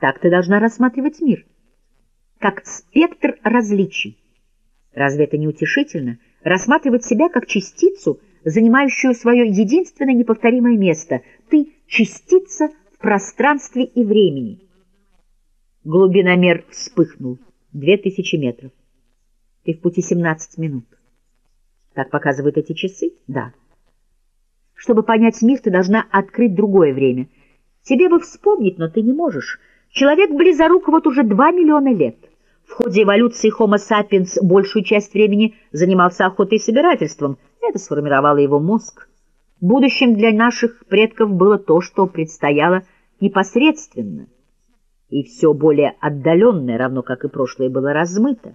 Так ты должна рассматривать мир, как спектр различий. Разве это не утешительно? Рассматривать себя как частицу, занимающую свое единственное неповторимое место. Ты — частица в пространстве и времени. Глубиномер вспыхнул. Две тысячи метров. Ты в пути 17 минут. Так показывают эти часы? Да. Чтобы понять мир, ты должна открыть другое время. Тебе бы вспомнить, но ты не можешь. Человек близорук вот уже два миллиона лет. В ходе эволюции Homo sapiens большую часть времени занимался охотой и собирательством. Это сформировало его мозг. Будущим для наших предков было то, что предстояло непосредственно. И все более отдаленное, равно как и прошлое, было размыто.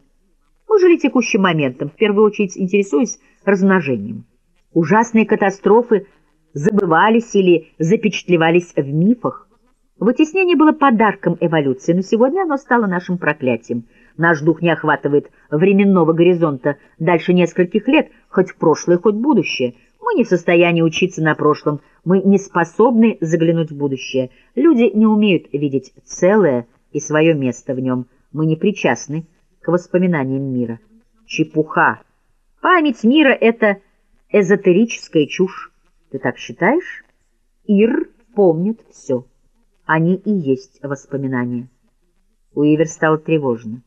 Мы жили текущим моментом, в первую очередь интересуясь размножением. Ужасные катастрофы забывались или запечатлевались в мифах. Вытеснение было подарком эволюции, но сегодня оно стало нашим проклятием. Наш дух не охватывает временного горизонта дальше нескольких лет, хоть в прошлое, хоть в будущее. Мы не в состоянии учиться на прошлом, мы не способны заглянуть в будущее. Люди не умеют видеть целое и свое место в нем. Мы не причастны к воспоминаниям мира. Чепуха. Память мира — это эзотерическая чушь. Ты так считаешь? Ир помнит все. Они и есть воспоминания. У Ивер стало тревожно.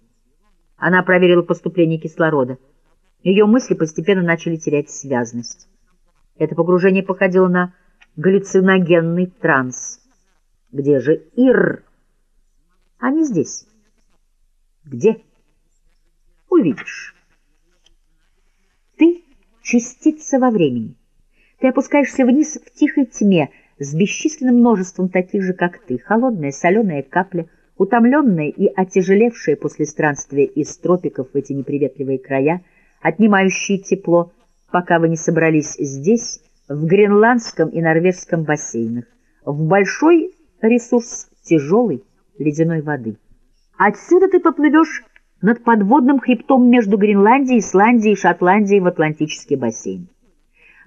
Она проверила поступление кислорода. Ее мысли постепенно начали терять связность. Это погружение походило на галлюциногенный транс. Где же Ир? Они здесь. Где? Увидишь. Ты — частица во времени. Ты опускаешься вниз в тихой тьме с бесчисленным множеством таких же, как ты. Холодная, соленая капля, утомленная и отяжелевшая после странствия из тропиков в эти неприветливые края, отнимающие тепло, пока вы не собрались здесь, в гренландском и норвежском бассейнах, в большой ресурс тяжелой ледяной воды. Отсюда ты поплывешь над подводным хребтом между Гренландией, Исландией и Шотландией в Атлантический бассейн.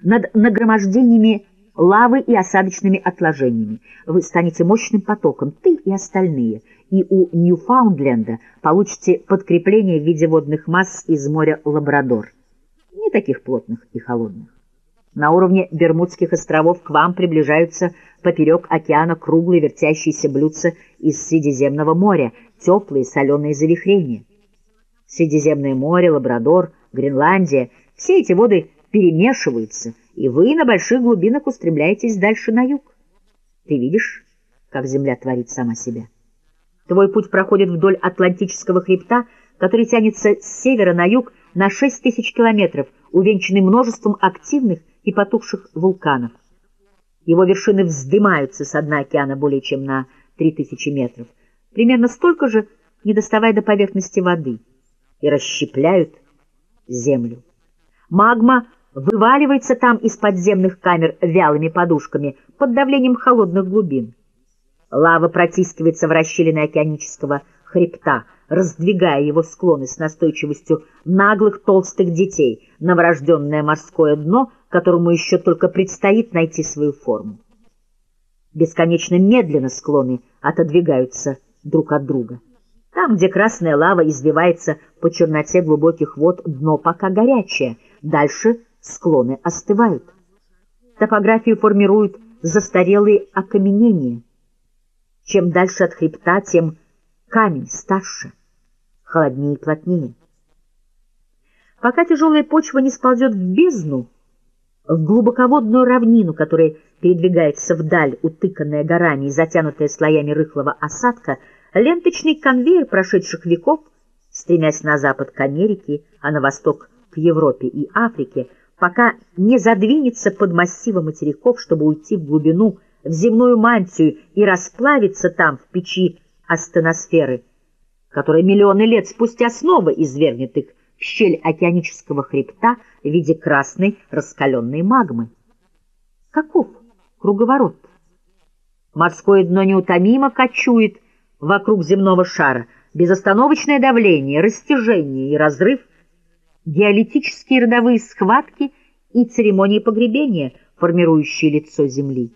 Над нагромождениями лавы и осадочными отложениями. Вы станете мощным потоком, ты и остальные, и у Ньюфаундленда получите подкрепление в виде водных масс из моря Лабрадор. Не таких плотных и холодных. На уровне Бермудских островов к вам приближаются поперек океана круглые вертящиеся блюдца из Средиземного моря, теплые соленые завихрения. Средиземное море, Лабрадор, Гренландия — все эти воды перемешиваются, и вы на больших глубинах устремляетесь дальше на юг. Ты видишь, как земля творит сама себя? Твой путь проходит вдоль Атлантического хребта, который тянется с севера на юг на 6 тысяч километров, увенчанный множеством активных и потухших вулканов. Его вершины вздымаются с дна океана более чем на 3000 метров, примерно столько же, не доставая до поверхности воды и расщепляют землю. Магма вываливается там из подземных камер вялыми подушками под давлением холодных глубин. Лава протискивается в расщелины океанического хребта, раздвигая его склоны с настойчивостью наглых толстых детей, новорожденное морское дно, которому еще только предстоит найти свою форму. Бесконечно медленно склоны отодвигаются друг от друга. Там, где красная лава извивается по черноте глубоких вод, дно пока горячее, дальше склоны остывают. Топографию формируют застарелые окаменения. Чем дальше от хребта, тем камень старше, холоднее и плотнее. Пока тяжелая почва не сползет в бездну, в глубоководную равнину, которая передвигается вдаль, утыканная горами и затянутая слоями рыхлого осадка, Ленточный конвейер прошедших веков, стремясь на запад к Америке, а на восток к Европе и Африке, пока не задвинется под массивом материков, чтобы уйти в глубину, в земную мантию и расплавиться там в печи астеносферы, которая миллионы лет спустя снова извергнет их в щель океанического хребта в виде красной раскаленной магмы. Каков круговорот? Морское дно неутомимо кочует вокруг земного шара, безостановочное давление, растяжение и разрыв, геолитические родовые схватки и церемонии погребения, формирующие лицо Земли.